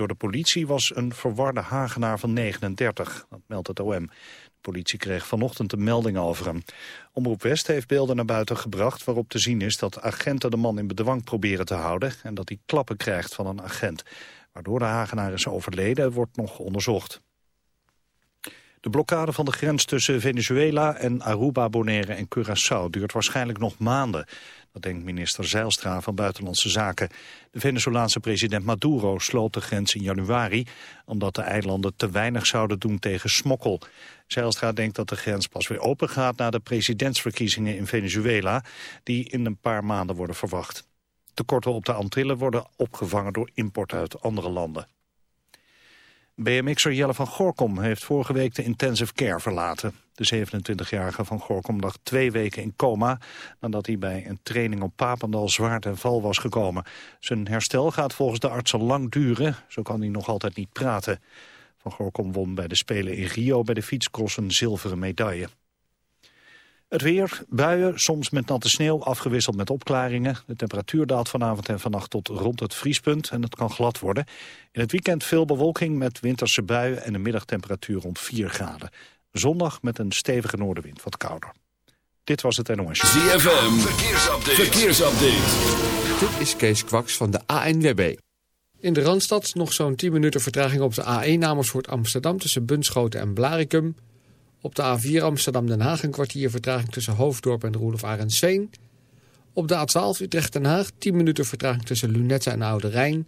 door de politie was een verwarde Hagenaar van 39. Dat meldt het OM. De politie kreeg vanochtend een melding over hem. Omroep West heeft beelden naar buiten gebracht waarop te zien is dat agenten de man in bedwang proberen te houden en dat hij klappen krijgt van een agent. Waardoor de Hagenaar is overleden wordt nog onderzocht. De blokkade van de grens tussen Venezuela en Aruba, Bonaire en Curaçao duurt waarschijnlijk nog maanden. Dat denkt minister Zeilstra van Buitenlandse Zaken. De Venezolaanse president Maduro sloot de grens in januari... omdat de eilanden te weinig zouden doen tegen smokkel. Zeilstra denkt dat de grens pas weer open gaat... na de presidentsverkiezingen in Venezuela... die in een paar maanden worden verwacht. Tekorten op de Antillen worden opgevangen door import uit andere landen. BMX'er Jelle van Gorkom heeft vorige week de intensive care verlaten. De 27-jarige van Gorkom lag twee weken in coma... nadat hij bij een training op Papendal zwaar ten val was gekomen. Zijn herstel gaat volgens de artsen lang duren. Zo kan hij nog altijd niet praten. Van Gorkom won bij de Spelen in Rio bij de fietscross een zilveren medaille. Het weer, buien, soms met natte sneeuw, afgewisseld met opklaringen. De temperatuur daalt vanavond en vannacht tot rond het vriespunt en het kan glad worden. In het weekend veel bewolking met winterse buien en een middagtemperatuur rond 4 graden. Zondag met een stevige noordenwind, wat kouder. Dit was het NOS. ZFM, verkeersupdate. verkeersupdate. Dit is Kees Kwaks van de ANWB. In de Randstad nog zo'n 10 minuten vertraging op de A1 Amersfoort Amsterdam... tussen Bunschoten en Blarikum... Op de A4 Amsterdam-Den Haag een kwartier vertraging tussen Hoofddorp en Roelof Arendsveen. Op de A12 Utrecht-Den Haag 10 minuten vertraging tussen Lunette en Oude Rijn.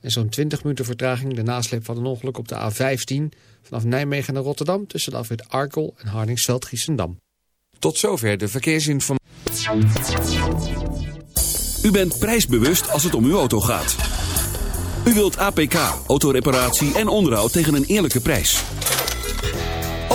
En zo'n 20 minuten vertraging de nasleep van een ongeluk op de A15... vanaf Nijmegen naar Rotterdam tussen de afwit Arkel en Hardingsveld-Giessendam. Tot zover de verkeersinformatie. U bent prijsbewust als het om uw auto gaat. U wilt APK, autoreparatie en onderhoud tegen een eerlijke prijs.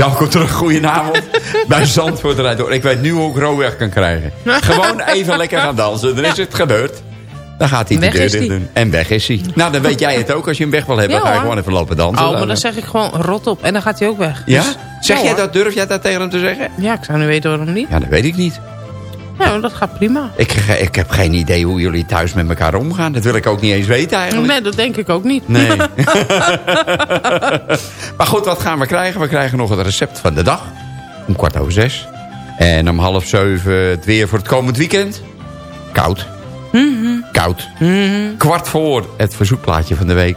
Welkom terug, goedenavond. bij Zandvoort door. Ik weet nu hoe ik Ro weg kan krijgen. Gewoon even lekker gaan dansen. Dan is het gebeurd. Dan gaat hij de deur dicht doen. En weg is hij. Nou, dan weet jij het ook. Als je hem weg wil hebben, Ja, ga je gewoon even lopen dansen. Oh, maar dan zeg ik gewoon rot op. En dan gaat hij ook weg. Ja? Dus- zeg ja, jij dat? Durf jij dat tegen hem te zeggen? Ja, ik zou nu weten waarom niet. Ja, dat weet ik niet. Ja, maar dat gaat prima. Ik, ik heb geen idee hoe jullie thuis met elkaar omgaan. Dat wil ik ook niet eens weten eigenlijk. Nee, dat denk ik ook niet. Nee. maar goed, wat gaan we krijgen? We krijgen nog het recept van de dag. Om kwart over zes. En om half zeven het weer voor het komend weekend. Koud. Koud. Kwart voor het verzoekplaatje van de week.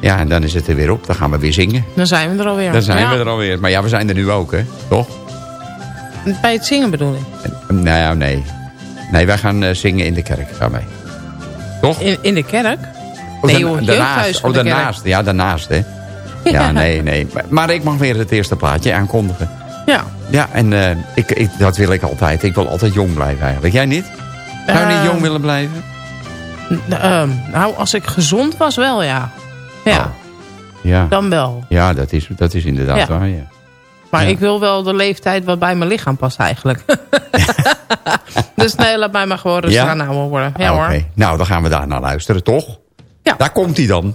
Ja, en dan is het er weer op. Dan gaan we weer zingen. Dan zijn we er alweer. Dan zijn Ja. we er alweer. Maar ja, we zijn er nu ook, hè? Toch? Bij het zingen bedoel ik. Nou, nee. Nee, wij gaan eh, zingen in de kerk. Gaan wij. Toch? In, in de kerk? Oh, nee dan- joh, daarnaast. Oh, kerk. daarnaast. Ja, daarnaast, hè. Ja, nee, nee. Maar, ik mag weer het eerste plaatje aankondigen. Ja. Ja, en eh, ik, ik, dat wil ik altijd. Ik wil altijd jong blijven eigenlijk. Jij niet? Zou je niet Ehm, jong willen blijven? Ehm, nou, als ik gezond was wel, ja. Ja, Oh. Ja, dan wel. ja dat, is, dat is inderdaad Ja. waar, ja. Maar Ja. ik wil wel de leeftijd wat bij mijn lichaam past eigenlijk. dus nee, laat mij maar gewoon rustig aan houden worden. Ja Oké, hoor. nou dan gaan we daar naar luisteren, toch? Ja. Daar komt hij dan.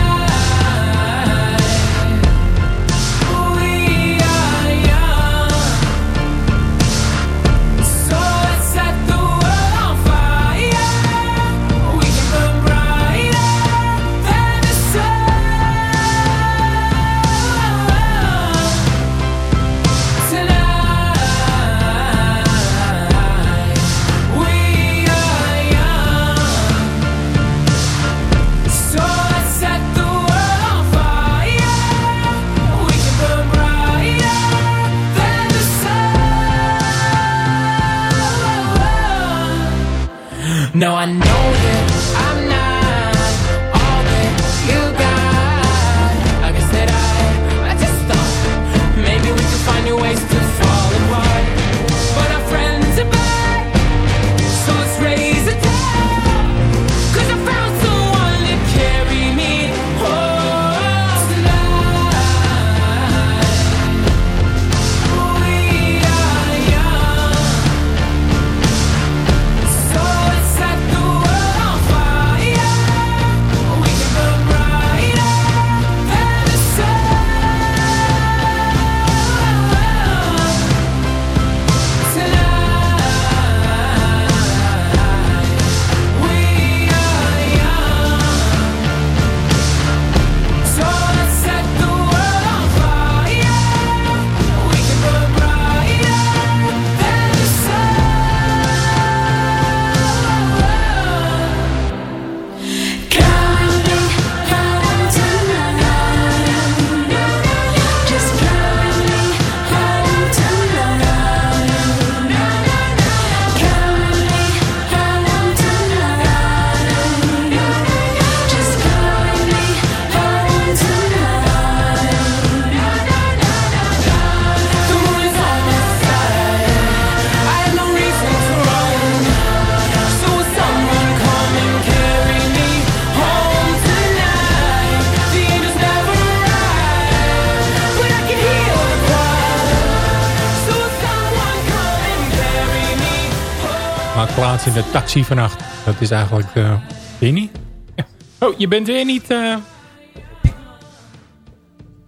Plaats in de taxi vannacht. Dat is eigenlijk... eh Winnie? Ja. Oh, je bent weer niet... eh,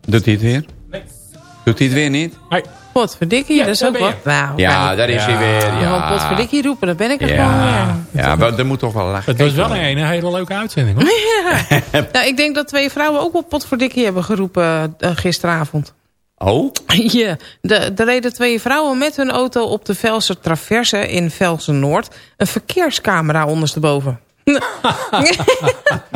Doet hij het weer? Doet hij het weer niet? Hey. Potverdikkie, Ja, dat is ook wat. Nou, Ja, daar is hij weer. ik gewoon Ja, potverdikkie roepen, dan ben ik er gewoon ja. weer. ja maar er moet toch wel lachen. Het was wel een, een hele leuke uitzending, hoor. Nou, ik denk dat twee vrouwen ook wel potverdikkie hebben geroepen eh, gisteravond. Oh? Ja, de, er reden twee vrouwen met hun auto op de Velser Traverse in Velsen-Noord. Een verkeerscamera ondersteboven.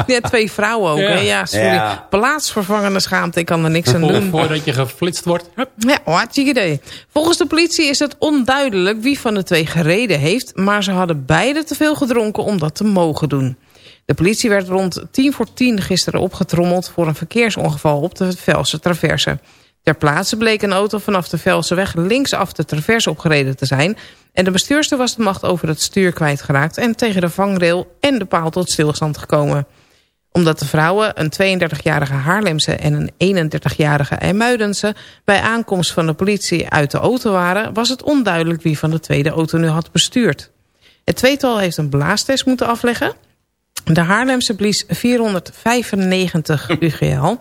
ja, twee vrouwen ook. Ja. hè. Ja, sorry. Ja. Plaatsvervangende schaamte, ik kan er niks aan doen. Voordat je geflitst wordt. Hup. Ja, hartstikke idee. Volgens de politie is het onduidelijk wie van de twee gereden heeft... maar ze hadden beide te veel gedronken om dat te mogen doen. De politie werd rond tien voor tien gisteren opgetrommeld... voor een verkeersongeval op de Velse Traverse. Ter plaatse bleek een auto vanaf de Velseweg linksaf de Traverse opgereden te zijn... en de bestuurster was de macht over het stuur kwijtgeraakt... en tegen de vangrail en de paal tot stilstand gekomen omdat de vrouwen, een 32-jarige Haarlemse en een 31-jarige IJmuidense... bij aankomst van de politie uit de auto waren... was het onduidelijk wie van de tweede auto nu had bestuurd. Het tweetal heeft een blaastest moeten afleggen. De Haarlemse blies 495 UGL.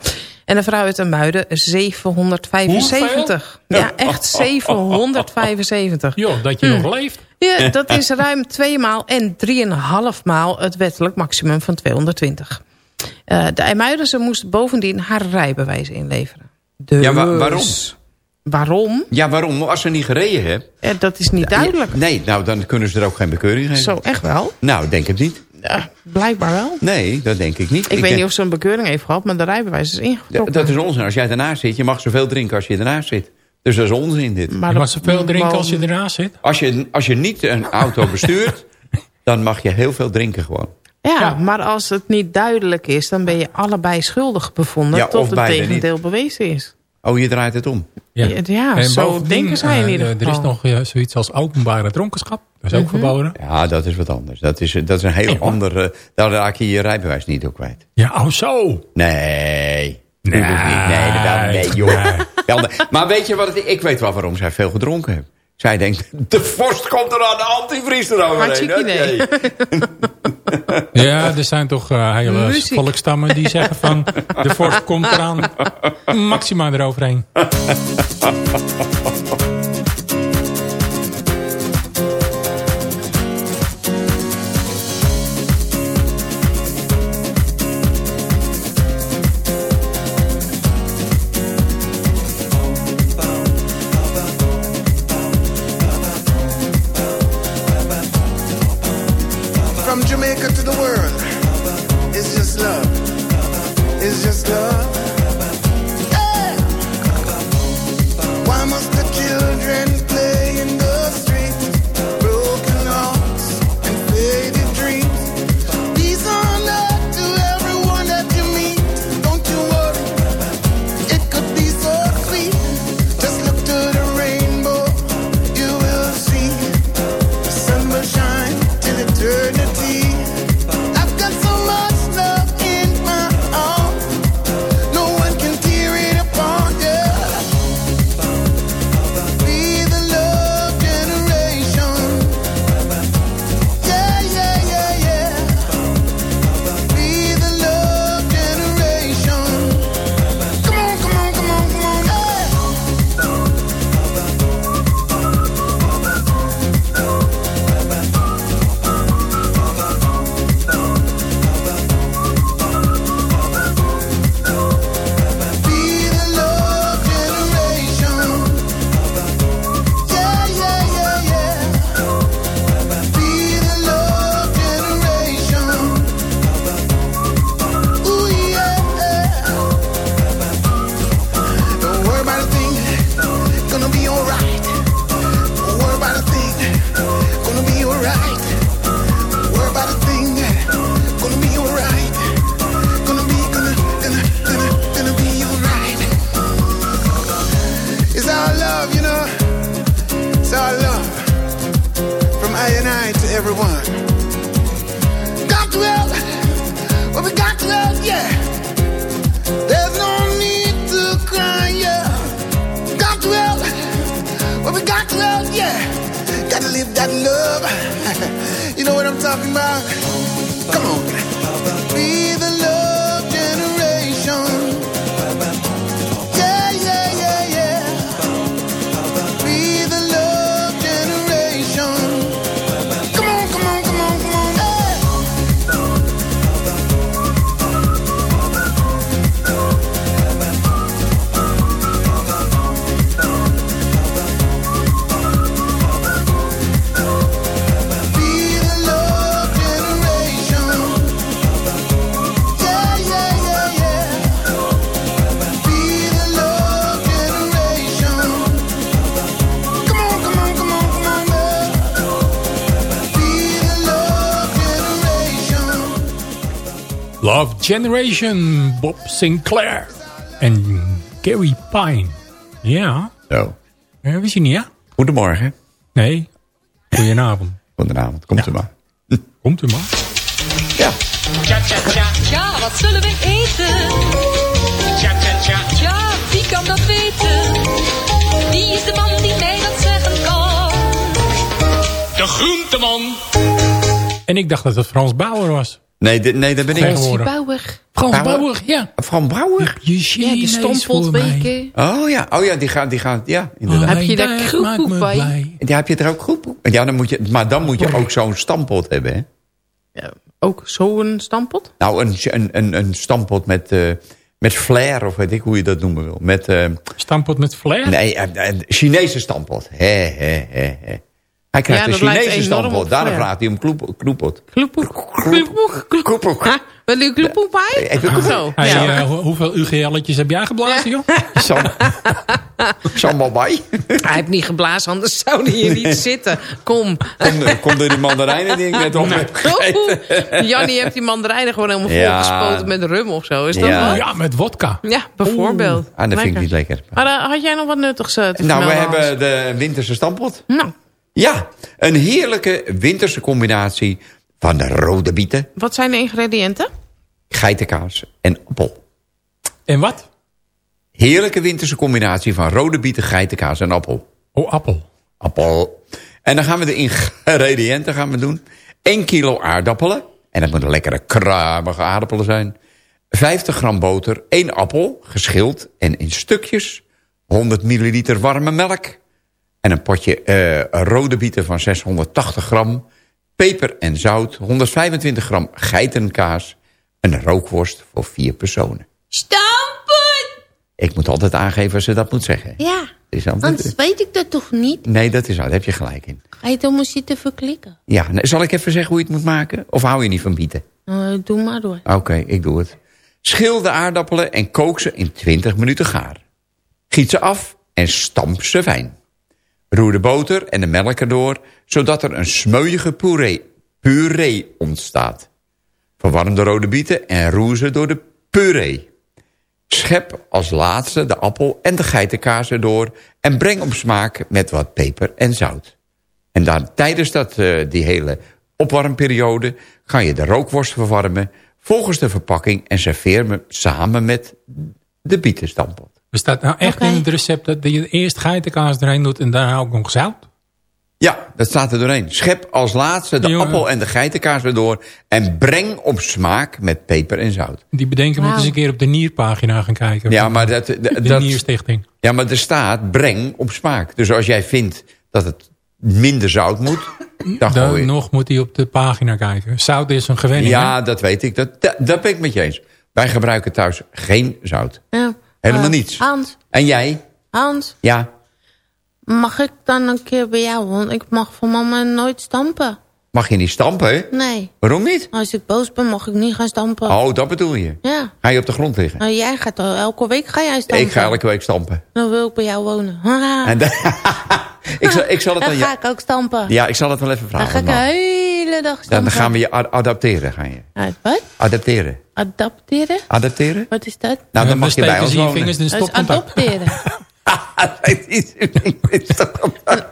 En de vrouw uit Muiden 775. Ja, echt 775. Joh, dat je nog leeft. Ja, dat is ruim twee maal en drieënhalf maal het wettelijk maximum van 220. Eh, de IJmuidense moest bovendien haar rijbewijs inleveren. Dus, Ja, wa- waarom? Waarom? Ja, waarom? Als ze niet gereden hebben... Eh, dat is niet duidelijk. Nee, nou, dan kunnen ze er ook geen bekeuring geven. Zo, echt wel? Nou, denk het niet. Ja, blijkbaar wel. Nee, dat denk ik niet. Ik, weet denk- niet of ze een bekeuring heeft gehad, maar de rijbewijs is ingetrokken. Dat is onzin. Als jij ernaast zit, je mag zoveel drinken als je ernaast zit. Dus dat is onzin dit. Maar Je mag zoveel drinken wel- als je ernaast zit. Als je, als je niet een auto bestuurt, dan mag je heel veel drinken gewoon. Ja, Ja. maar als het niet duidelijk is... dan ben je allebei schuldig bevonden... Ja, tot het tegendeel bewezen is. Oh, je draait het om. Ja, ja, En zo denken zij in eh, Er is nog eh, zoiets als openbare dronkenschap. Dat is ook Mhm. verboden. Ja, dat is wat anders. Dat is, dat is een heel andere... Daar raak je je rijbewijs niet door kwijt. Ja, oh zo. Nee. Nee, nee, joh. Nee. Nee. maar weet je wat het Ik weet wel waarom zij veel gedronken heeft. Zij denkt, de vorst komt er aan de antivries eroverheen. Hartstikke idee. Ja, er zijn toch eh, hele Muziek. volkstammen die zeggen van... de vorst komt eraan, maxima eroverheen. generation. Bob Sinclair en Gary Pine. Ja, Zo. eh, wist je niet, ja? Goedemorgen. Nee, goedenavond. Goedenavond. Komt u maar. Komt u maar. Ja. Ja, wat zullen we eten? Ja, wie kan dat weten? Wie is de man die mij dat zeggen kan? De groenteman. En ik dacht dat het Frans Bauer was. Nee, dit- nee, dat ben ik. Bouwer. Frans Bauer? Bauer, ja. Van Brouwer? Je Ja, de mij. stomppotweken. Oh ja, oh ja, die gaat, die gaat, ja, inderdaad. Heb je daar me bij? blij. Ja, heb je er ook goed? Ja, dan moet je, maar dan moet je ook zo'n stampot hebben, hè? Ja, ook zo'n stampot? Nou, een, een, een, een stampot met, eh, met flair, of weet ik hoe je dat noemen wil. Met, eh, Stampot met flair? nee, een, een Chinese stampot. He, he, he, he. Hij krijgt Ja, een Chinese daarom flair. vraagt hij om kloep, kloepot. Kloepoek. Wil u kloepoek bij? Zo, eh, hoe- hoeveel UGL'tjes heb jij geblazen, joh? Sam, bij. Hij heeft niet geblazen, anders zou hij hier niet zitten. Kom. Kom, eh, kom door die mandarijnen die ik net op heb gegeten. Jannie heeft die mandarijnen gewoon helemaal Ja. volgespoten met rum of zo. Is dat Ja. wat? Ja, met wodka. Ja, bijvoorbeeld. Ah, dat vind ik niet lekker. Maar eh, had jij nog wat nuttigs te Nou, we hebben de winterse stampot. Nou, Ja, een heerlijke winterse combinatie van de rode bieten, wat zijn de ingrediënten? geitenkaas en appel. En wat? Heerlijke winterse combinatie van rode bieten, geitenkaas en appel. Oh, appel. Appel. En dan gaan we de ingrediënten gaan we doen. 1 kilo aardappelen. En dat moeten lekkere krabige aardappelen zijn. 50 gram boter. 1 appel, geschild en in stukjes. 100 milliliter warme melk. En een potje eh, rode bieten van 680 gram. Peper en zout. 125 gram geitenkaas. Een rookworst voor vier personen. Stampen! Ik moet altijd aangeven als ze dat moet zeggen. Ja, is altijd- anders weet ik dat toch niet? Nee, dat is waar. Daar heb je gelijk in. Ga je dan zitten verklikken? Ja, zal ik even zeggen hoe je het moet maken? Of hou je niet van bieten? Eh, doe maar door. Oké, ik doe het. Schil de aardappelen en kook ze in 20 minuten gaar. Giet ze af en stamp ze fijn. Roer de boter en de melk erdoor, zodat er een smeuïge puree, puree ontstaat. Verwarm de rode bieten en roer ze door de puree. Schep als laatste de appel en de geitenkaas erdoor... en breng op smaak met wat peper en zout. En dan tijdens dat, eh, die hele opwarmperiode... ga je de rookworst verwarmen volgens de verpakking... en serveer me samen met de bietenstampot. Bestaat nou echt in het recept dat je eerst geitenkaas erin doet en daarna ook nog zout? Ja, dat staat er doorheen. Schep als laatste de Jongen. appel en de geitenkaas erdoor... en breng op smaak met peper en zout. Die bedenken moet eens een keer op de nierpagina gaan kijken. Ja, maar dat, De dat, Nierstichting. ja, maar er staat breng op smaak. Dus als jij vindt dat het minder zout moet... dan gooi Dan je... nog moet hij op de pagina kijken. Zout is een gewenning. Ja, dat weet ik. Dat, dat, dat ben ik met je eens. Wij gebruiken thuis geen zout. Ja. Helemaal Eh, niets. Hans, En jij? Hans, Ja. mag ik dan een keer bij jou? Want ik mag van mama nooit stampen. Mag je niet stampen? Nee, Waarom niet? als ik boos ben mag ik niet gaan stampen. Oh, dat bedoel je. Ja, Ga je op de grond liggen? nou jij gaat al, elke week ga jij stampen. Ik ga elke week stampen. Dan wil ik bij jou wonen. En dan- ik, zal, ik zal het dan aan ga je... ik ook stampen. Ja, ik zal het wel even Dan ga vragen. ik de hele dag Dan, stampen. dan gaan we je ad- adapteren. Ga je. Wat? Adapteren. Adapteren? Adapteren? Wat is dat? Nou, dan dan mag je bij ons wonen. vingers in Dat is stopcontact. adopteren.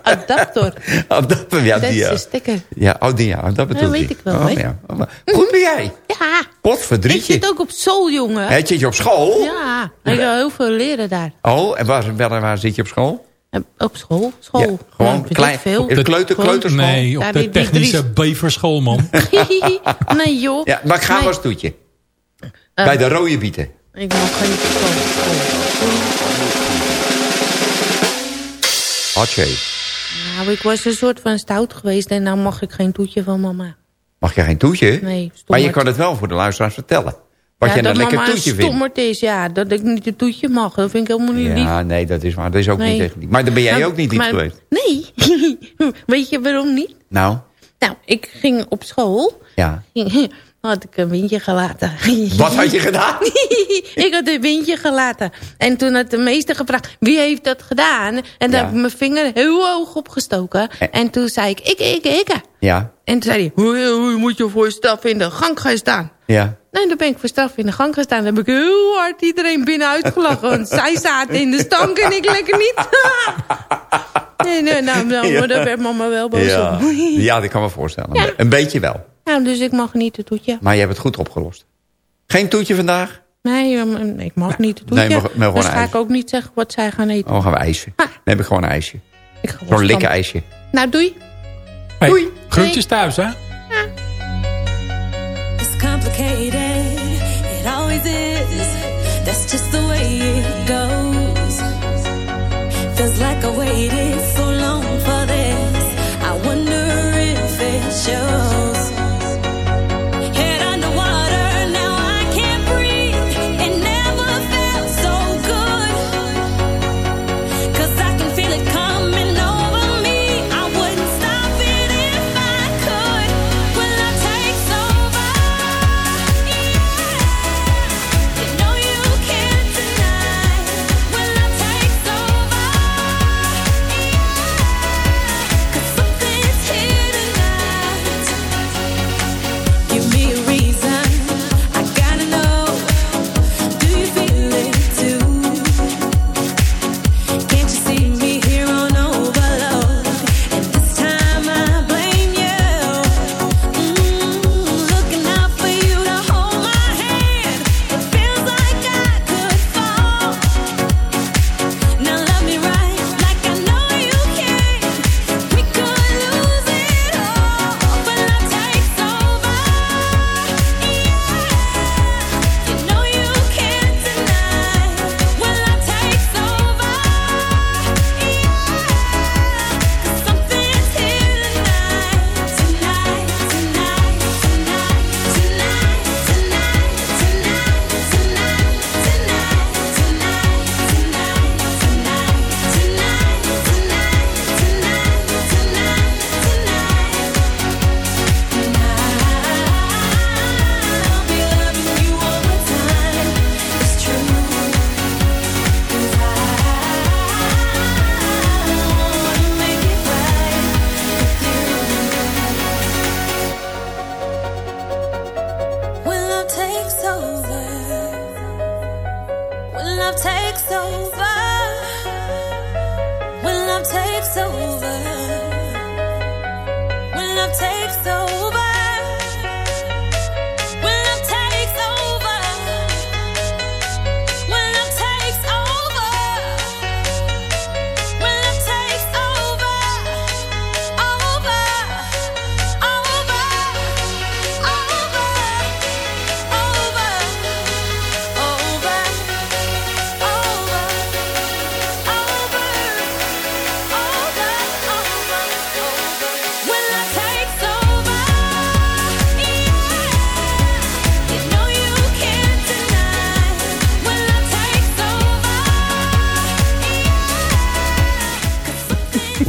Adaptor. Adapter, ja, Dat die, is ja. een sticker. Ja, oh, die, ja, dat bedoel weet ik. ik wel, Oh, hè. ja. Oh, Goed ben jij. Ja, ik Potverdrietje. zit ook op school, jongen. Hè, Zit je op school? Ja, ik ga heel veel leren daar. Oh, en waar, waar, waar zit je op school? En Op school? School? Ja, gewoon Ja, klein- veel. de kleuter, kleuterschool? Nee, op de technische beverschool, man. nee, joh. Ja, maar ik ga Nee. wel eens toetje. Eh, Bij de rode bieten. Ik mag geen school. Hatje. Nou, ik was een soort van stout geweest en nou mag ik geen toetje van mama. Mag je geen toetje? Nee, Maar je kan het wel voor de luisteraars vertellen. Wat ja, je dat een lekker toetje vindt. stommerd is, ja. Dat ik niet een toetje mag, dat vind ik helemaal niet lief. Ja, nee, dat is waar. Dat is ook Nee. niet echt lief. Maar dan ben jij Nou, ook niet lief maar- geweest. Nee. Weet je waarom niet? Nou, Nou, ik ging op school. ja. Had ik een windje gelaten. Wat had je gedaan? ik had een windje gelaten. En toen had de meester gevraagd, wie heeft dat gedaan? En toen Ja. heb ik mijn vinger heel hoog opgestoken. En toen zei ik, ik, ik, ik. Ja, En toen zei hij, hoe, hoe moet je voor straf in de gang gaan staan? ja. Nee, dan ben ik voor straf in de gang gaan staan. Dan heb ik heel hard iedereen binnen uitgelachen. Want zij zaten in de stank en ik lekker niet. nee, nee, nou, nou, maar daar werd mama wel boos Ja. om. ja, dat kan me voorstellen. Een beetje wel. Nou, dus ik mag niet het toetje. Maar je hebt het goed opgelost. Geen toetje vandaag? Nee, um, ik mag niet het toetje. Nee, mag gewoon dus ga ijs. ik ook niet zeggen wat zij gaan eten. Oh, gaan we ijsje. Dan heb ik gewoon een ijsje. Ik ga wel Zo'n likke ijsje. Nou, doei. Hey, Doei. groetjes thuis, hè? It's complicated, it always is. That's just the way it goes. Feels like I waited for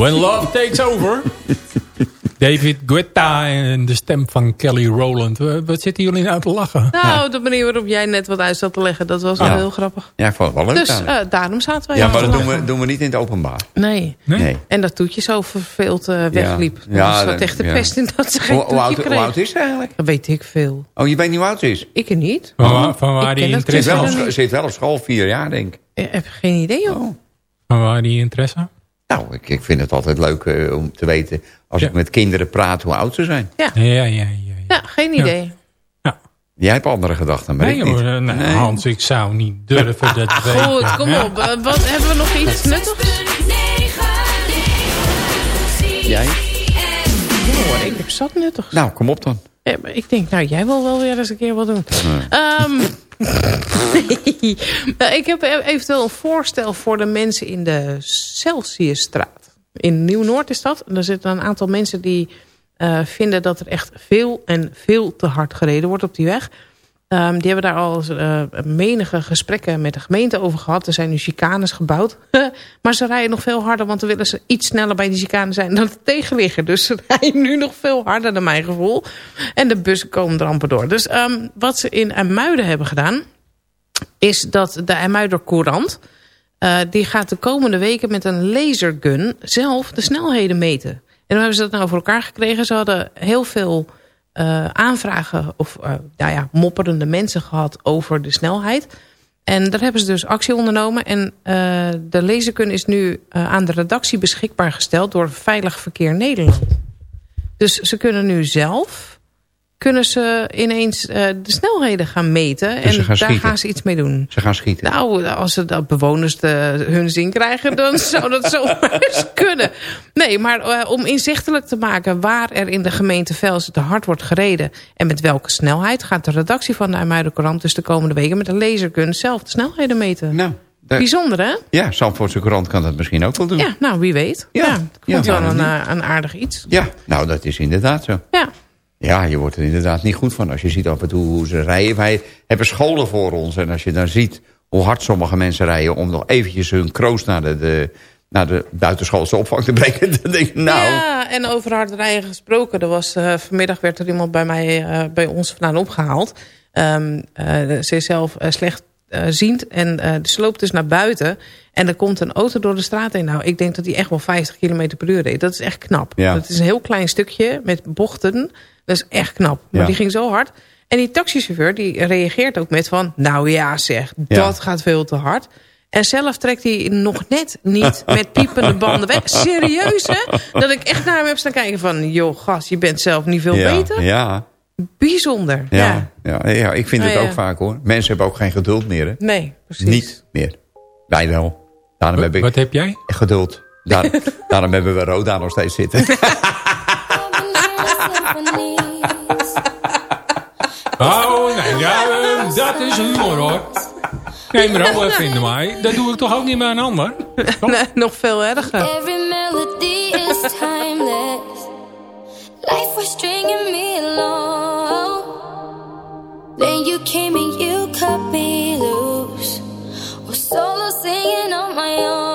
When Love Takes Over. David Guetta en de stem van Kelly Rowland. Wa- Wat zitten jullie nou te lachen? Nou, de manier waarop jij net wat uit zat te leggen, dat was wel Ja. heel grappig. Ja, ik vond het wel leuk. Dus eh, daarom zaten wij ja, maar dat doen we, doen we niet in het openbaar. Nee. Nee. En dat toetje zo verveeld eh, wegliep. Ja. Ja, Ja, dat dat- echt de ja. pest in dat ze geen Hoe, oud, hoe kreeg. oud is ze eigenlijk? Dat weet ik veel. Oh, je weet niet hoe oud ze is? Ik er niet. Van waar, van waar die Ze zit interesse wel, op, zit wel op school, vier jaar denk ik. Ik heb geen idee, joh. Oh. Van waar die interesse? Nou, ik, ik vind het altijd leuk eh, om te weten... als Ja. ik met kinderen praat hoe oud ze zijn. Ja, ja, ja. ja. Ja, geen idee. Jij hebt andere gedachten, maar Nee, ik niet. hoor, eh, nee, Nee. Hans, ik zou niet durven dat weten. Goed, kom op. Eh, wat, hebben we nog iets nuttigs? Jij? Oh, ik heb zat nuttigs. Nou, kom op dan. Maar ik denk, nou, jij wil wel weer eens een keer wat doen. Ehm, nou, ik heb e- eventueel een voorstel voor de mensen in de Celsiusstraat. In Nieuw-Noord is dat. En er zitten een aantal mensen die eh, vinden dat er echt veel en veel te hard gereden wordt op die weg. Ehm, die hebben daar al eh, menige gesprekken met de gemeente over gehad. Er zijn nu chicanes gebouwd. maar ze rijden nog veel harder, want dan willen ze iets sneller bij die chicane zijn dan het tegenliggen. Dus ze rijden nu nog veel harder, naar mijn gevoel. En de bussen komen er amper door. Dus ehm, wat ze in IJmuiden hebben gedaan... is dat de IJmuider Courant... eh, die gaat de komende weken met een lasergun zelf de snelheden meten. En hoe hebben ze dat nou voor elkaar gekregen? Ze hadden heel veel eh, aanvragen of eh, nou ja, mopperende mensen gehad over de snelheid. En daar hebben ze dus actie ondernomen. En eh, de lasergun is nu aan de redactie beschikbaar gesteld door Veilig Verkeer Nederland. Dus ze kunnen nu zelf kunnen ze ineens eh, de snelheden gaan meten. Dus en gaan daar schieten. gaan ze iets mee doen. Ze gaan schieten. Nou, als ze dat bewoners de, hun zin krijgen, dan zou dat zomaar eens kunnen. Nee, maar eh, om inzichtelijk te maken waar er in de gemeente Velsen te hard wordt gereden... en met welke snelheid gaat de redactie van de IJmuiden Courant... dus de komende weken met een lasergun zelf de snelheden meten. Nou, Bijzonder, hè? ja, Zandvoortse Courant kan dat misschien ook wel doen. Ja, nou, wie weet. Ja. Ja, het wel waarom een, eh, een aardig iets. Ja, nou, dat is inderdaad zo. Ja. Ja, je wordt er inderdaad niet goed van als je ziet af en toe hoe ze rijden. Wij hebben scholen voor ons en als je dan ziet hoe hard sommige mensen rijden... om nog eventjes hun kroost naar de, de, naar de buitenschoolse opvang te brengen... dan denk ik, nou... Ja, en over hard rijden gesproken. Er was, eh, vanmiddag werd er iemand bij, mij, eh, bij ons vandaan opgehaald. Ehm, eh, ze is zelf slecht ziend en eh, ze loopt dus naar buiten. En er komt een auto door de straat heen. Nou, ik denk dat die echt wel 50 km per uur reed. Dat is echt knap. Ja. Dat is een heel klein stukje met bochten. Dat is echt knap. Maar Ja. die ging zo hard. En die taxichauffeur die reageert ook met van... nou ja zeg, Ja. dat gaat veel te hard. En zelf trekt hij nog net niet met piepende banden weg. Serieus, hè? Dat ik echt naar hem heb staan kijken van... joh, gast, je bent zelf niet veel ja, beter. Ja, Bijzonder. Ja. ja, ja, ja, ik vind het Nou ja. ook vaak hoor. Mensen hebben ook geen geduld meer, hè? Nee, precies. Niet meer. Wij wel. Daarom heb ik Wat heb jij? geduld. Daar, daarom hebben we Roda nog steeds zitten. Oh, nee, ja, eh, dat is humor hoor. Nee, maar ook even in mij. Dat doe ik toch ook niet bij een ander? Nee, nog veel erger. Every melody is timeless. Life was stringing me along. Then you came and you cut me loose. Was solo singing on my own.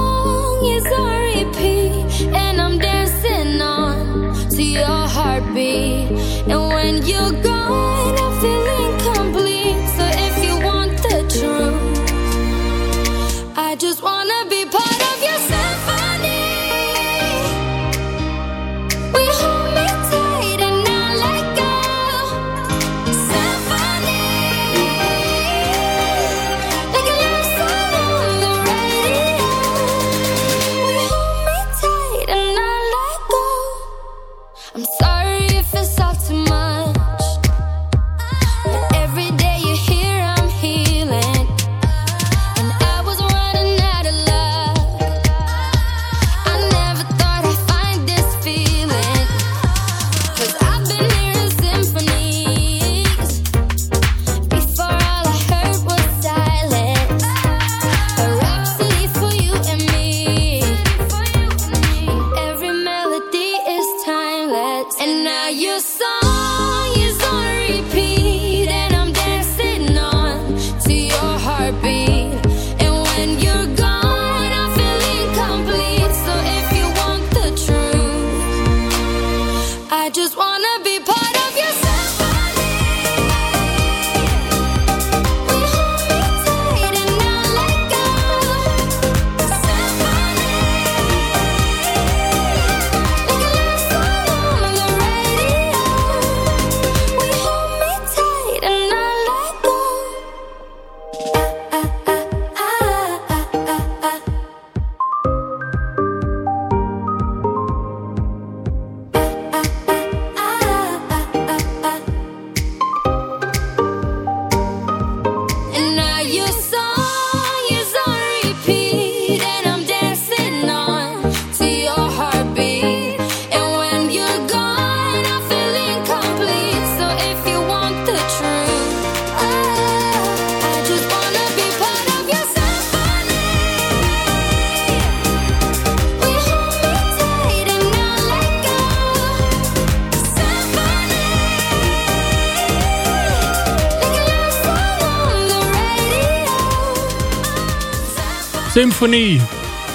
Symphony.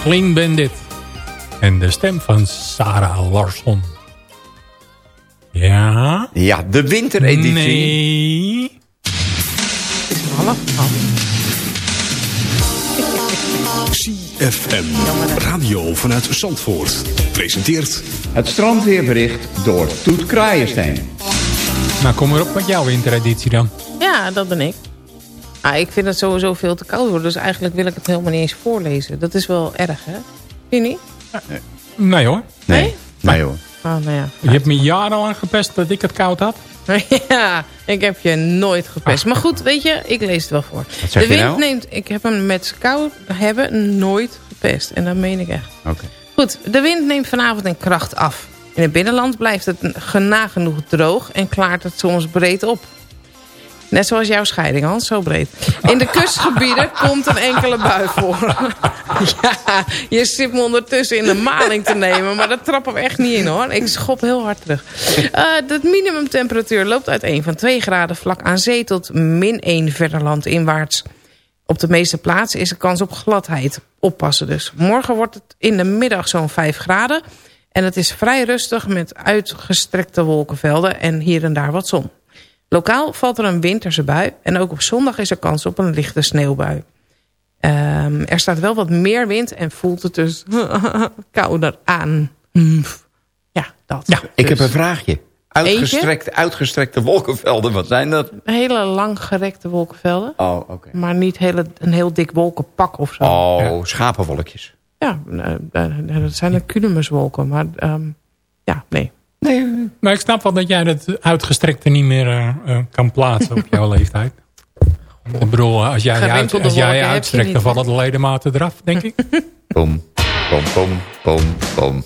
Clean Bandit. En de stem van Sarah Larsson. Ja? Ja, de wintereditie. Nee. CFM. Radio vanuit Zandvoort. Presenteert... Het strandweerbericht door Toet Kraaienstein. Nou, kom erop met jouw wintereditie dan. Ja, dat ben ik. Ah, ik vind het sowieso veel te koud worden. Dus eigenlijk wil ik het helemaal niet eens voorlezen. Dat is wel erg, hè? Vind je niet? Nee hoor. Nee, nee hoor. Oh, nou ja. Je hebt me jarenlang gepest dat ik het koud had. ja, ik heb je nooit gepest. Maar goed, weet je, ik lees het wel voor. Wat zeg de je wind nou? neemt, ik heb hem met koud hebben nooit gepest. En dat meen ik echt. Oké. Goed, de wind neemt vanavond in kracht af. In het binnenland blijft het nagenoeg droog en klaart het soms breed op. Net zoals jouw scheiding, Hans, zo breed. In de kustgebieden komt een enkele bui voor. ja, je zit me ondertussen in de maling te nemen... maar dat trappen we echt niet in, hoor. Ik schop heel hard terug. Eh, de minimumtemperatuur loopt uiteen van 2 graden vlak aan zee... tot min 1 verder landinwaarts. Op de meeste plaatsen is er kans op gladheid. Oppassen dus. Morgen wordt het in de middag zo'n 5 graden... en het is vrij rustig met uitgestrekte wolkenvelden... en hier en daar wat zon. Lokaal valt er een winterse bui en ook op zondag is er kans op een lichte sneeuwbui. Ehm, er staat wel wat meer wind en voelt het dus kouder aan. Hmm. Ja, dat. Ja, ik Dus heb een vraagje. Uitgestrekte, uitgestrekte wolkenvelden, wat zijn dat? Hele langgerekte wolkenvelden, Oh, oké. maar niet hele, een heel dik wolkenpak of zo. Oh, schapenwolkjes. Ja, eh, eh, dat zijn de cumuluswolken, maar ehm, ja, nee. Nee, Maar ik snap wel dat jij dat uitgestrekte niet meer eh, eh, kan plaatsen op jouw leeftijd. Ik bedoel, als jij, je uit, als jij je uitstrekt, dan vallen de ledematen eraf, denk ik. Boom, boom, boom, boom, boom.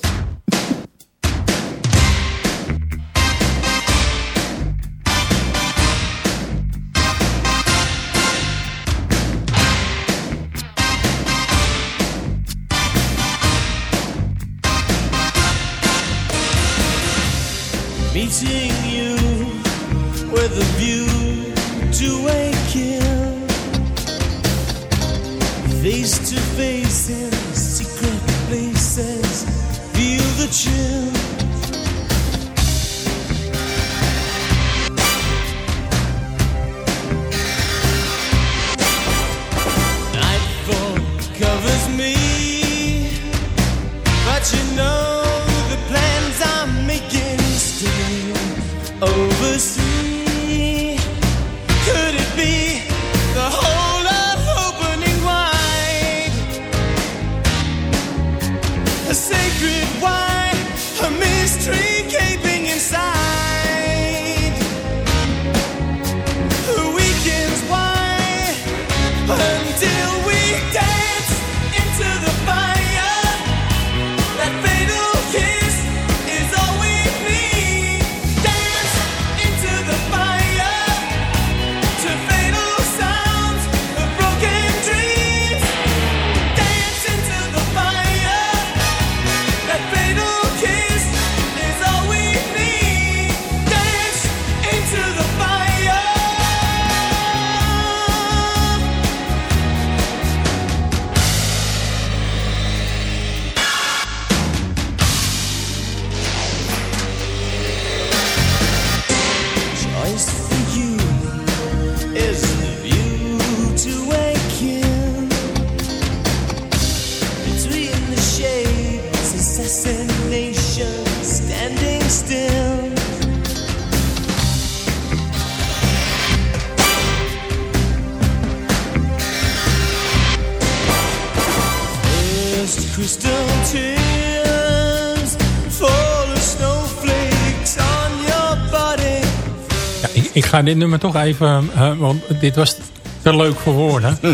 Ga dit nummer toch even... eh, want dit was te leuk voor woorden.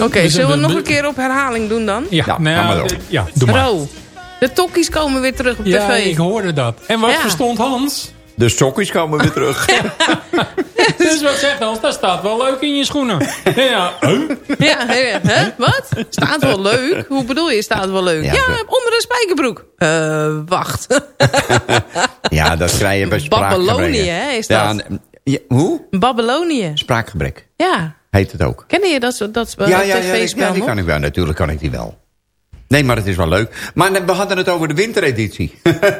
Oké, Dus, zullen we eh, nog een keer op herhaling doen dan? Ja, Ja, nou ga maar ja, door. ja, doe maar. Ro, de tokkies komen weer terug op Ja, tv. ik hoorde dat. En wat Ja. verstond Hans? De sokjes komen weer terug. Dus wat zegt Hans? Dat staat wel leuk in je schoenen. Ja, huh? Ja, hè, wat? Staat wel leuk. Hoe bedoel je, staat wel leuk? Ja, onder een spijkerbroek. Eh, wacht. Ja, dat krijg je bij spraakgebrek. Babylonië, hè, is dat? Ja, hoe? Babylonië. Spraakgebrek Ja. heet het ook. Ken je dat, dat, dat ja, ja, ja, ja, tv-spel ja, die kan ik wel. Natuurlijk kan ik die wel. Nee, maar het is wel leuk. Maar we hadden het over de wintereditie.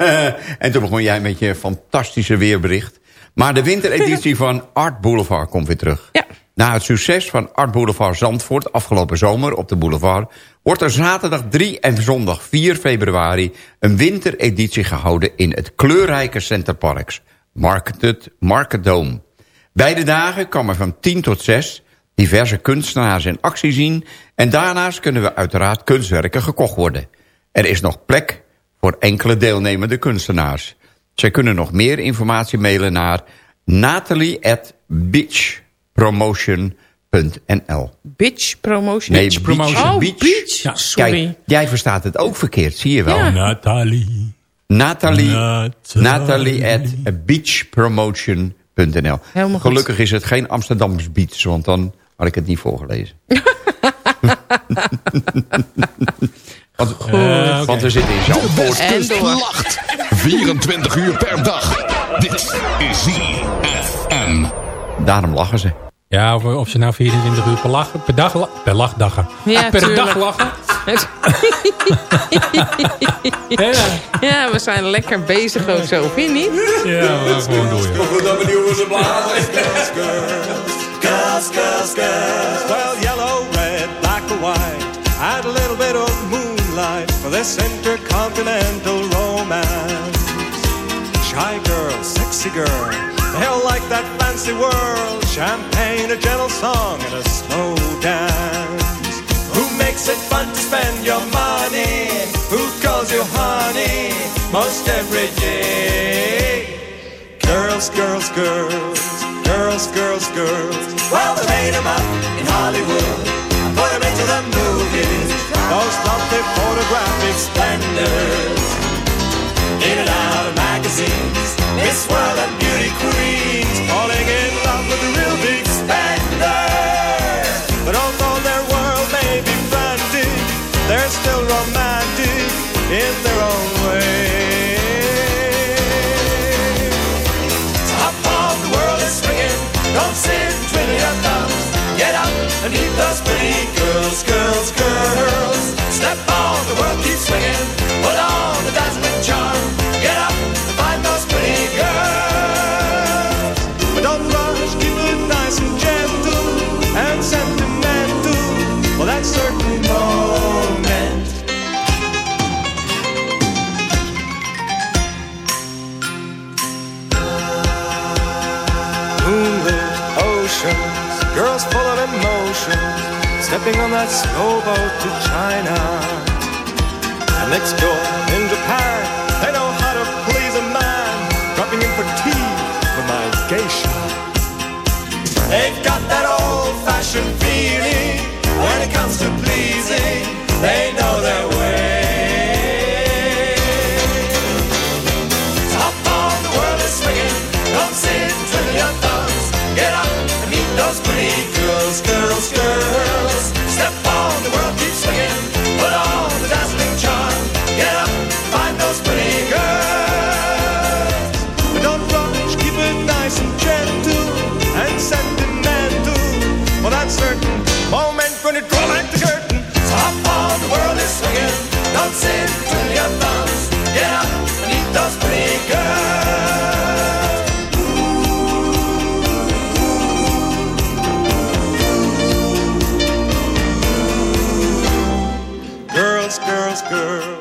en toen begon jij met je fantastische weerbericht. Maar de wintereditie van Art Boulevard komt weer terug. Ja. Na het succes van Art Boulevard Zandvoort afgelopen zomer op de boulevard... wordt er zaterdag 3 en zondag 4 februari... een wintereditie gehouden in het kleurrijke Centerparks. Market, Market Dome. Beide dagen komen van 10 tot 6 diverse kunstenaars in actie zien... en daarnaast kunnen we uiteraard kunstwerken gekocht worden. Er is nog plek voor enkele deelnemende kunstenaars. Zij kunnen nog meer informatie mailen naar natalie@beachpromotion.nl. Bitch promotion. Nee, Beach promotion. Oh, beach. beach. Ja, Sorry. Kijk, jij verstaat het ook verkeerd, zie je wel. Ja. Natalie, Nathalie. Natalie at beachpromotion.nl. Helemaal goed. Gelukkig is het geen Amsterdams beach, want dan had ik het niet voorgelezen. want, Eh, want we zitten in Zandvoort. En lacht. 24 uur per dag. Dit is ZFM. Daarom lachen ze. Ja, of, of ze nou 24 uur per, lach, per dag per lachdagen. Ja, Ah, per tuurlijk. dag lachen. Ja, Ja, we zijn lekker bezig ook zo, vind je niet? ja we gaan gewoon door. joh. Add a little bit of moonlight for this intercontinental romance. Shy girl, sexy girl. They'll like that fancy world. Champagne, a gentle song, and a slow dance. Who makes it fun to spend your money? Who calls you honey most every day? Girls, girls, girls, girls, girls, girls. Well, they made 'em up in Hollywood 'em into the movies. Those lovely photographic splendors. In and out of magazines, Miss World and beauty queens, stepping on that slow boat to China. And door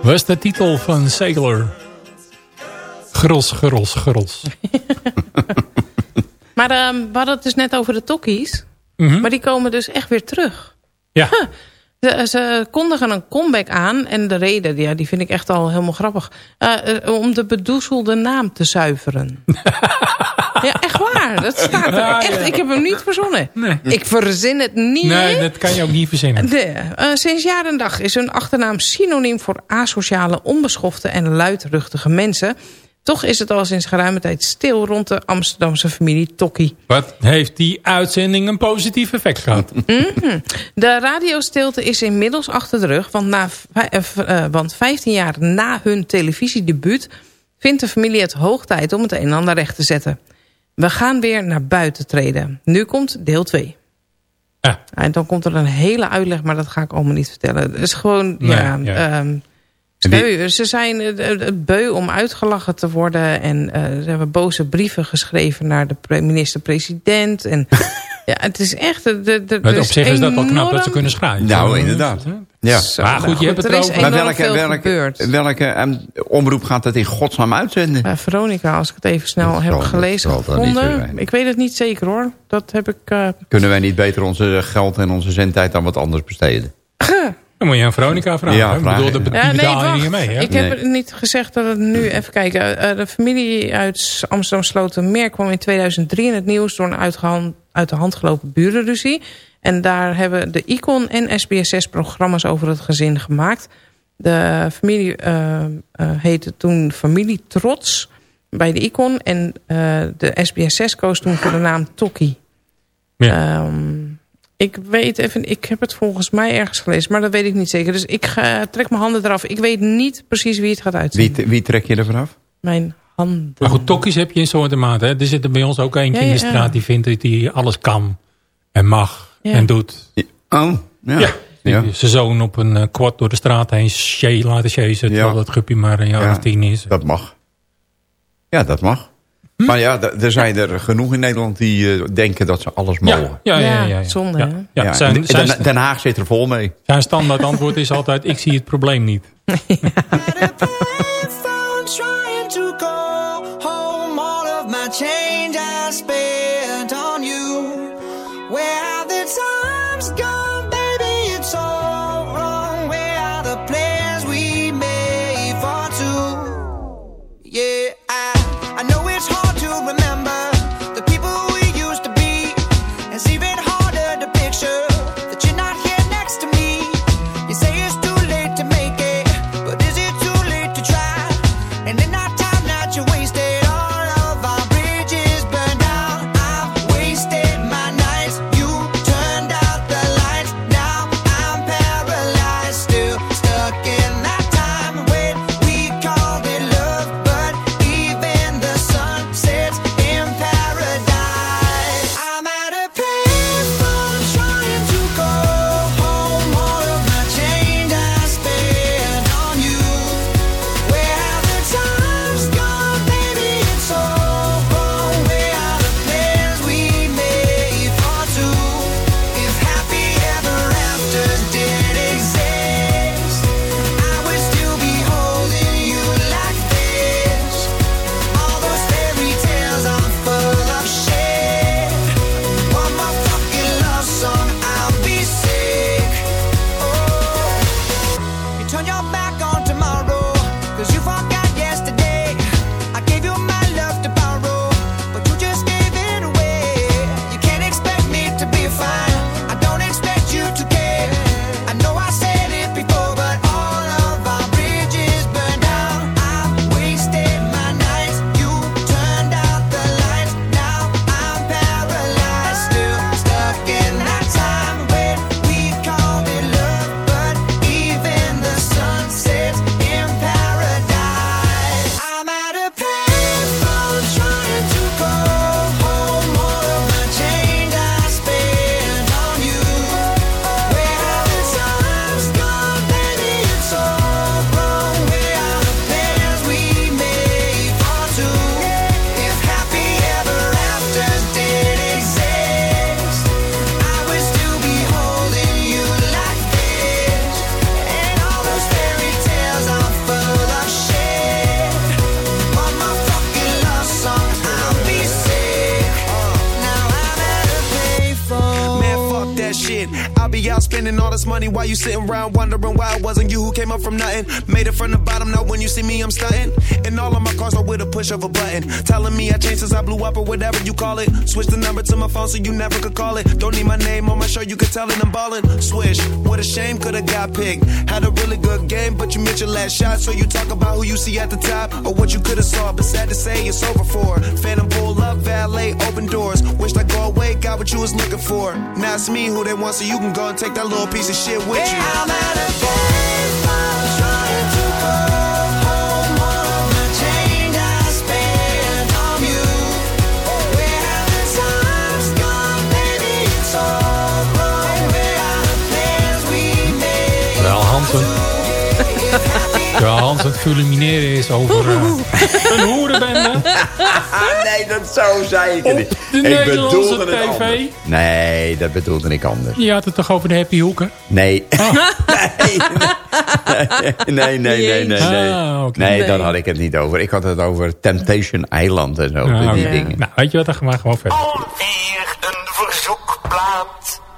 Was de titel van Sailor. Gros, gros, gros. Maar ehm, we hadden het dus net over de tokkies. Mhm. Maar die komen dus echt weer terug. Ja. Ze, ze kondigen een comeback aan. En de reden, ja, die vind ik echt al helemaal grappig. Eh, eh, om de bedoezelde naam te zuiveren. ja, echt waar. Dat staat er. Ja, Echt, ja. ik heb hem niet verzonnen. Ik verzin het niet. Nee, dat kan je ook niet verzinnen. De, eh, sinds jaar en dag is hun achternaam synoniem voor asociale, onbeschofte en luidruchtige mensen. Toch is het al sinds geruime tijd stil rond de Amsterdamse familie Tokkie. Wat heeft die uitzending een positief effect gehad? Mhm. De radiostilte is inmiddels achter de rug. Want, na, eh, eh, want 15 jaar na hun televisiedebuut... vindt de familie het hoog tijd om het een en ander recht te zetten. We gaan weer naar buiten treden. Nu komt deel 2. Ja. En dan komt er een hele uitleg, maar dat ga ik allemaal niet vertellen. Het is gewoon, Nee, ja... ja. ehm, Ze zijn beu om uitgelachen te worden. En eh, ze hebben boze brieven geschreven naar de pre- minister-president. En ja, het is echt... De, de, de- Maar op zich is dat wel knap dat ze kunnen schrijven. Nou, inderdaad. Ja. Zo, Maar goed, je hebt het er erover. Maar welke, welke, ehm, omroep gaat dat in godsnaam uitzenden? Eh, Veronica, als ik het even snel Dat heb zal- gelezen gevonden. Ik weet het niet zeker hoor. Dat heb ik... eh, Kunnen wij niet beter onze geld en onze zendtijd aan wat anders besteden? Dan moet je aan Veronica vragen. Ja, hè? Ik vragen. bedoel, de Ja, nee, wacht. mee. Hè? Ik heb niet gezegd dat het nu... Even kijken. eh, de familie uit Amsterdam Slotermeer kwam in 2003 in het nieuws... door een uit de hand gelopen burenruzie. En daar hebben de Icon en SBSS programma's over het gezin gemaakt. De familie eh, eh, heette toen Familie Trots bij de Icon. En eh, de SBSS koos toen voor de naam Tokkie. Ehm, ik weet even, ik heb het volgens mij ergens gelezen, maar dat weet ik niet zeker. Dus ik ga, trek mijn handen eraf. Ik weet niet precies wie het gaat uitzien. Wie, wie trek je er vanaf? Mijn handen. Maar goed, tokkies heb je in soorten maat. Hè? Er zit er bij ons ook eentje Ja, in de ja. straat die vindt dat hij alles kan en mag Ja. en doet. Oh, ja. Ja. Ja. Zijn zoon op een eh, kwart door de straat heen laten chasen. Terwijl dat guppy maar een jaar Ja, of tien is. Dat mag. Ja, dat mag. Maar ja, er zijn er genoeg in Nederland die eh, denken dat ze alles mogen. Ja, ja, ja. ja, ja. zonde, ja. hè? Ja, Ja, zijn, en zijn, Den, Den Haag zit er vol mee. zijn standaard antwoord is altijd, ik zie het probleem niet. while you sitting around wondering why it wasn't you who came up from nothing. Made it from the bottom, now when you see me, I'm stunting. And all of my cars are with a push of a button. Telling me I changed since I blew up or whatever you call it. Switch the number to my phone so you never could call it. Don't need my name on my show, you could tell it I'm ballin'. Swish, what a shame, could've got picked. Had a really good game, but you missed your last shot. So you talk about who you see at the top or what you could've saw. But sad to say, it's over for. Phantom pull up, valet, open doors. Wished I got what you was looking for. Now it's me who they want, so you can go and take that little piece of shit with you. I'm at a baseball trying to go Ja, Hans het fulmineren is over eh, een hoerenbende. nee, dat zo zei ik het niet. de ik Nederlandse bedoelde het TV. anders. Nee, dat bedoelde ik anders. Je had het toch over de happy hoeken? Nee. nee, nee, nee, nee, nee. Ah. Nee, daar had ik het niet over. Ik had het over Temptation Island en zo. Ja, die dingen. Nou, weet je wat, dan gaan we gewoon verder.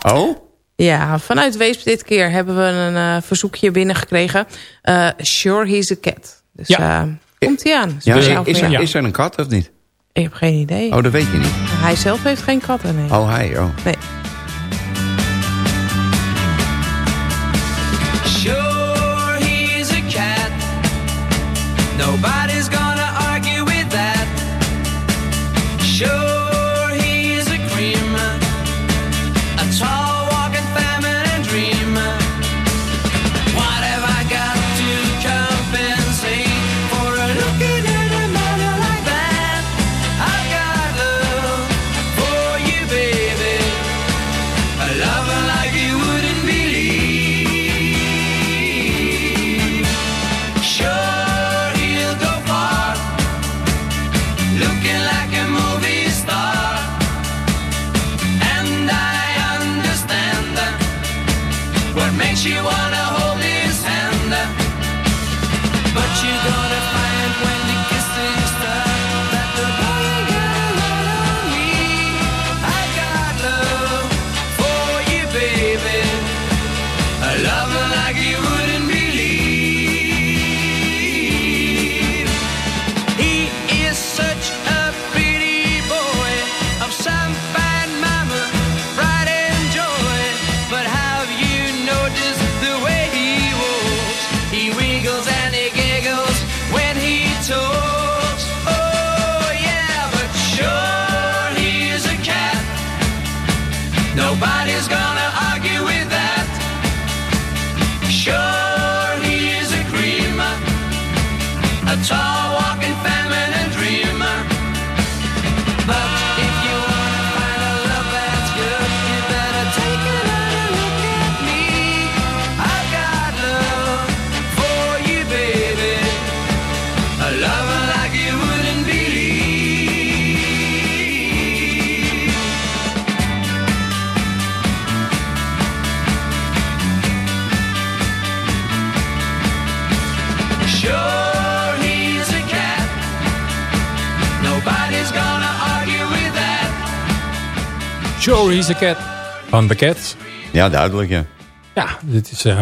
Oh? Ja, vanuit Weesp dit keer hebben we een eh, verzoekje binnengekregen. Eh sure, he's a cat. Dus Ja. eh, komt hij aan. Ja, is, er, is er een kat of niet? Ik heb geen idee. Oh, dat weet je niet. Hij zelf heeft geen katten, nee. Oh, hij, oh. Nee. That. Sure, he's a cat. Van de Cats. Ja, duidelijk, ja. Ja, dit is uh,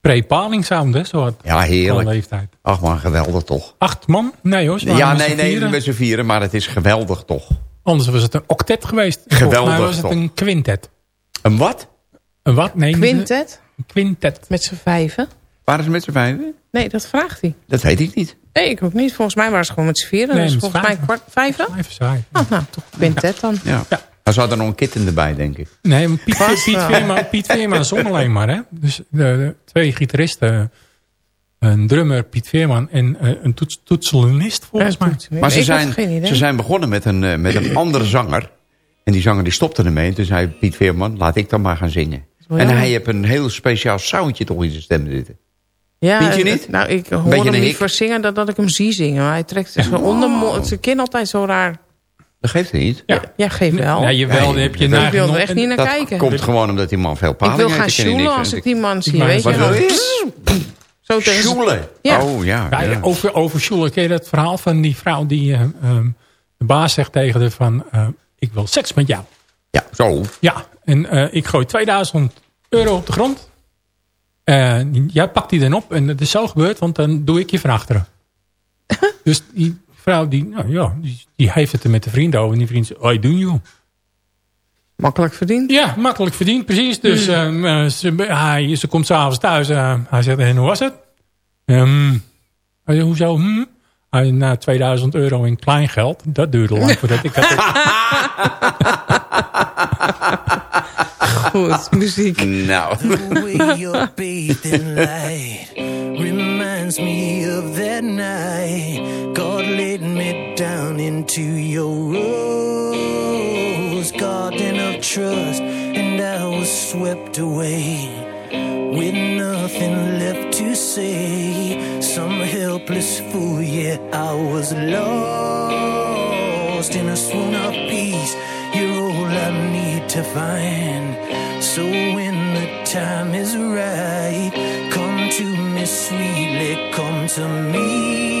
pre-paling sound, hè? Zo wat Ja, heerlijk. van leeftijd. Ach man, geweldig toch. Acht man? Nee hoor, Ja, nee, nee, vieren. met z'n vieren, maar het is geweldig toch. Anders was het een octet geweest. Geweldig, was het toch? een quintet. Een wat? Een wat? Nee, Quintet? Een quintet. Met z'n vijven? Waren ze met z'n vijven? Nee, dat vraagt hij. Dat weet ik niet. Nee, ik ook niet. Volgens mij waren ze gewoon met z'n vieren. Nee, dus met volgens mij vijven. kwart, vijven? Even zwaaien. Oh, nou, toch quintet dan. Ja. Er zat er nog een kitten erbij, denk ik. Nee, maar Piet, Piet, Piet Veerman zong alleen maar, hè? Dus de, de twee gitaristen, een drummer, Piet Veerman, en eh, een toets, toetselinist, volgens mij. Maar ze ik zijn, ze zijn begonnen met een, eh, met een andere zanger. En die zanger die stopte ermee. Toen zei Piet Veerman, laat ik dan maar gaan zingen. En hij heeft een heel speciaal soundje toch in zijn stem zitten. Ja, Vind je het- niet? Nou, ik hoor Beetje hem hik. liever zingen dan dat ik hem zie zingen. Maar hij trekt zijn onder zijn kin altijd zo raar. Dat geeft hij niet. Ja, Ja, geef wel. ja jawel, Nee, daar heb je ik wil er echt niet naar Dat kijken. komt gewoon omdat die man veel Ik paling wil heeft. gaan Ik niks sjoelen van. als ik die man zie. Maar Weet Wat je wil wel. je? Zo tegen Sjoelen? Ja. Oh ja. Ja, ja. Over, over Sjoerd, ken je dat verhaal van die vrouw die... eh, ehm, de baas zegt tegen haar van... eh, ik wil seks met jou. Ja, zo. Ja, en eh, ik gooi 2000 euro op de grond. Jij pakt die dan op en het is zo gebeurd, want dan doe ik je van achteren. dus die vrouw, die, nou, ja, die, die heeft het er met de vrienden over. En die vriend zegt, oh, doen joh. Makkelijk verdiend? Ja, makkelijk verdiend, precies. Dus Hmm. eh, eh, ze, hij, ze komt s'avonds thuis. eh, hij zegt, en hoe was het? Ehm, hij zegt, hoezo? Hm? Hij, nou, 2000 euro in kleingeld. Dat duurde lang voordat ik dat... Goed, muziek. Nou. Reminds me of that night God laid me down into your rose garden of trust, and I was swept away with nothing left to say. Some helpless fool, yeah, I was lost in a swoon of peace. You're all I need to find. So when the time is right, Sweetly, come to me.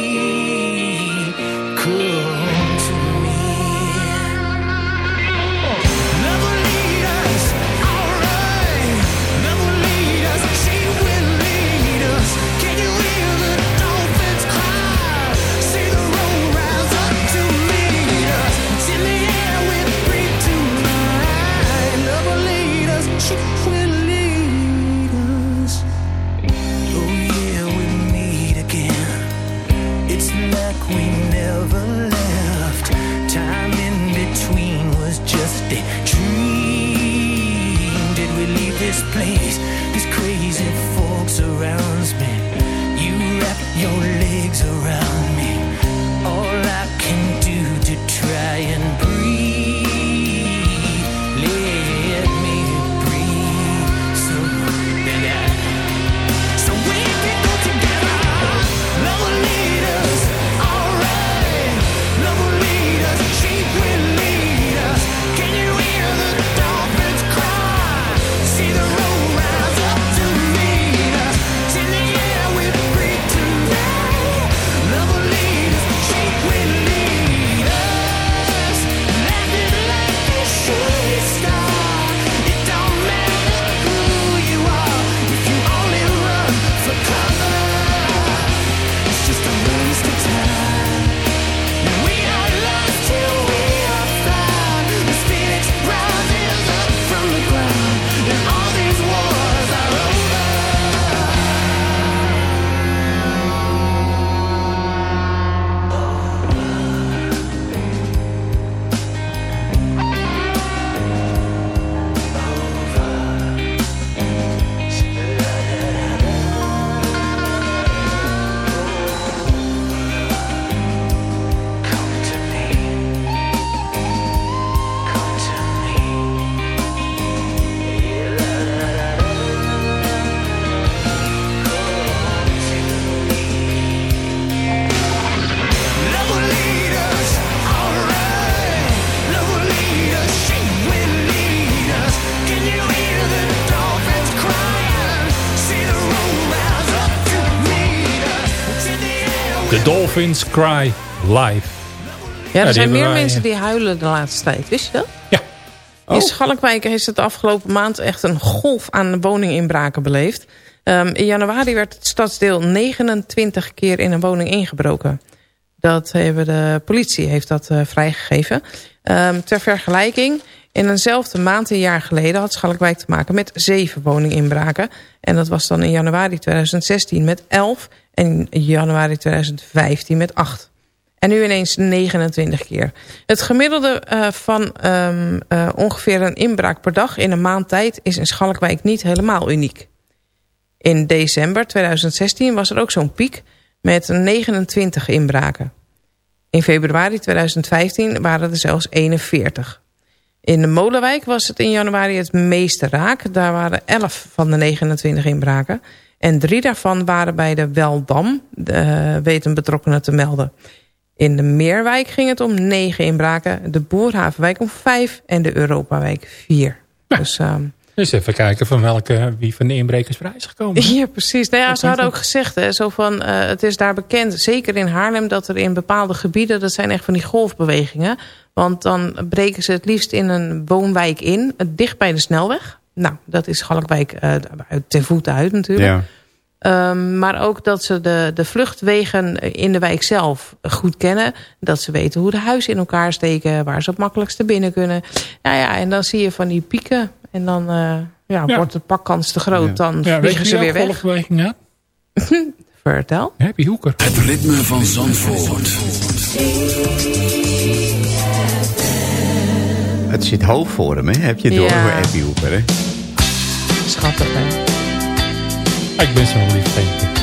Dolphins Cry Live. Ja, er zijn meer wij, mensen eh, die huilen de laatste tijd. Wist je dat? Ja. In Oh. Schalkwijk is het de afgelopen maand echt een golf aan woninginbraken beleefd. Ehm, in januari werd het stadsdeel 29 keer in een woning ingebroken. Dat hebben de politie heeft dat eh, vrijgegeven. Ehm, ter vergelijking, in eenzelfde maand een jaar geleden... had Schalkwijk te maken met zeven woninginbraken. En dat was dan in januari 2016 met 11 en januari 2015 met 8. En nu ineens 29 keer. Het gemiddelde eh, van ehm, eh, ongeveer een inbraak per dag in een maand tijd... is in Schalkwijk niet helemaal uniek. In december 2016 was er ook zo'n piek met 29 inbraken. In februari 2015 waren er zelfs 41. In de Molenwijk was het in januari het meeste raak. Daar waren 11 van de 29 inbraken. En drie daarvan waren bij de Weldam, de, weten betrokkenen te melden. In de Meerwijk ging het om 9 inbraken. De Boerhavenwijk om 5 en de Europawijk 4. Dus Dus even kijken van welke, wie van de inbrekers vrij is gekomen. Ja, precies. Nou ja, ze hadden ook gezegd, hè, zo van, eh, het is daar bekend, zeker in Haarlem, dat er in bepaalde gebieden, dat zijn echt van die golfbewegingen. Want dan breken ze het liefst in een woonwijk in, eh, dicht bij de snelweg. Nou, dat is Schalkwijk uh, ten voeten uit natuurlijk. Ja. Um, maar ook dat ze de, de vluchtwegen in de wijk zelf goed kennen. Dat ze weten hoe de huizen in elkaar steken. Waar ze het makkelijkste binnen kunnen. Nou ja, en dan zie je van die pieken. En dan uh, ja, Ja. wordt de pakkans te groot. Dan Ja, vliegen ze weer weg. ja? Vertel. Happy Hoeker. Het ritme van Zandvoort. Het zit hoog voor hem, hè? Heb je door Ja. voor Appie Hoeker, hè? Schattig, hè? Ik ben zo lief tegen je.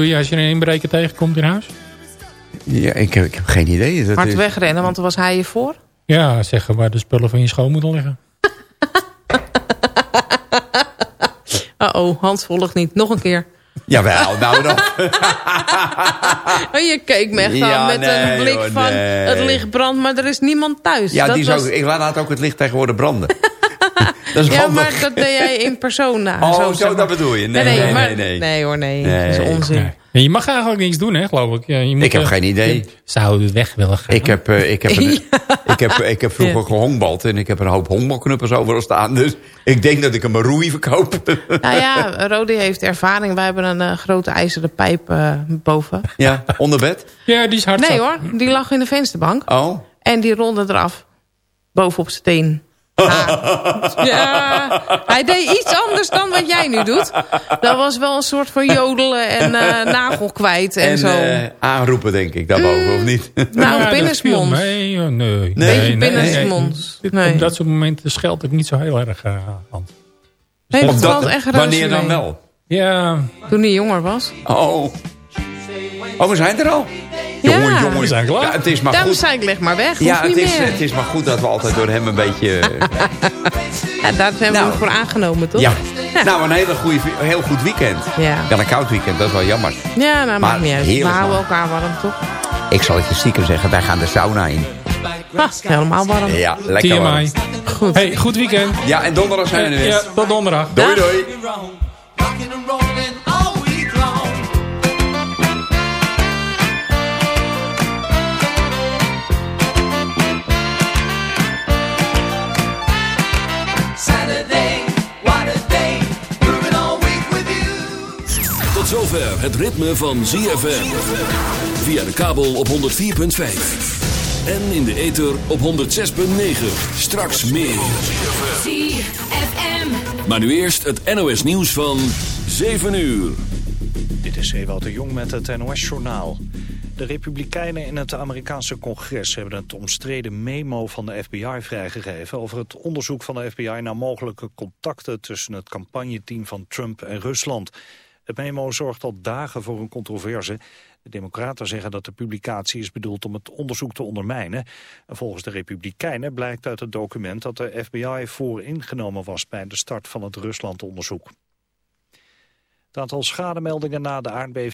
Doe je als je een inbreker tegenkomt in huis? Ja, ik heb, ik heb geen idee. Dat Hard is, wegrennen, want dan was hij je voor. Ja, zeggen waar de spullen van je schoon moeten liggen. Uh-oh, Hans volgt niet. Nog een keer. Jawel, nou dan. Oh, je keek me echt Ja, aan met nee, een blik van... nee. het licht brandt, maar er is niemand thuis. Ja, dat die was... zou, ik laat ook het licht tegenwoordig branden. Dat is Ja, handig. maar dat deed jij in persoon. Oh, zo, maar. dat bedoel je. Nee, nee, nee, maar- nee, nee. nee hoor, nee. Nee. Dat is onzin. Nee. En je mag eigenlijk niks doen, hè, geloof ik. Ja, je moet, Ik heb eh, geen idee. je Zou weg willen gaan. Ik heb, eh, ik, heb een, ik, heb, ik heb vroeger gehongbald en ik heb een hoop honkbalknuppels overal staan. Dus ik denk dat ik een roei verkoop. Nou ja, Rodi heeft ervaring. Wij hebben een eh, grote ijzeren pijp eh, boven. ja, onder bed. Ja, die is hard Nee hoor, die lag in de vensterbank. Oh. En die rolde eraf. Boven op zijn teen. Ja. hij deed iets anders dan wat jij nu doet. Dat was wel een soort van jodelen en eh, nagel kwijt en, En zo. eh, aanroepen denk ik daarboven, of niet? nou, Ja, binnensmonds. Nee, nee, Beetje nee, binnensmonds. Dit- Nee. Op dat soort momenten scheld ik niet zo heel erg eh, aan. Nee, dat echt wanneer dan mee. wel? Ja, Toen hij jonger was. Oh. Oh, we zijn er al. Ja. Jongen, jongen. We zijn klaar. Ja, het is maar Daarom goed. zei ik, leg maar weg. Ja, het niet is, meer. het is maar goed dat we altijd door hem een beetje... eh, Ja, daar zijn we Nou. voor aangenomen, toch? ja. Nou, een hele goede, heel goed weekend. Ja, Wel een koud weekend, dat is wel jammer. ja nou, Maar maakt niet uit. We houden man. elkaar warm, toch? Ik zal het je stiekem zeggen, wij gaan de sauna in. Ah, helemaal warm. Ja, lekker warm. TMI. Goed. Hey, goed weekend. Ja, en donderdag zijn we er weer. Ja, tot donderdag. Doei, doei. Zover het ritme van ZFM. Via de kabel op 104.5. En in de ether op 106.9. Straks meer. ZFM. Maar nu eerst het NOS nieuws van 7 uur. Dit is Ewout de Jong met het NOS-journaal. De Republikeinen in het Amerikaanse congres hebben het omstreden memo van de FBI vrijgegeven... over het onderzoek van de FBI naar mogelijke contacten tussen het campagneteam van Trump en Rusland. Het memo zorgt al dagen voor een controverse. De democraten zeggen dat de publicatie is bedoeld om het onderzoek te ondermijnen. En volgens de Republikeinen blijkt uit het document dat de FBI vooringenomen was bij de start van het Ruslandonderzoek. Het aantal schademeldingen na de aardbeving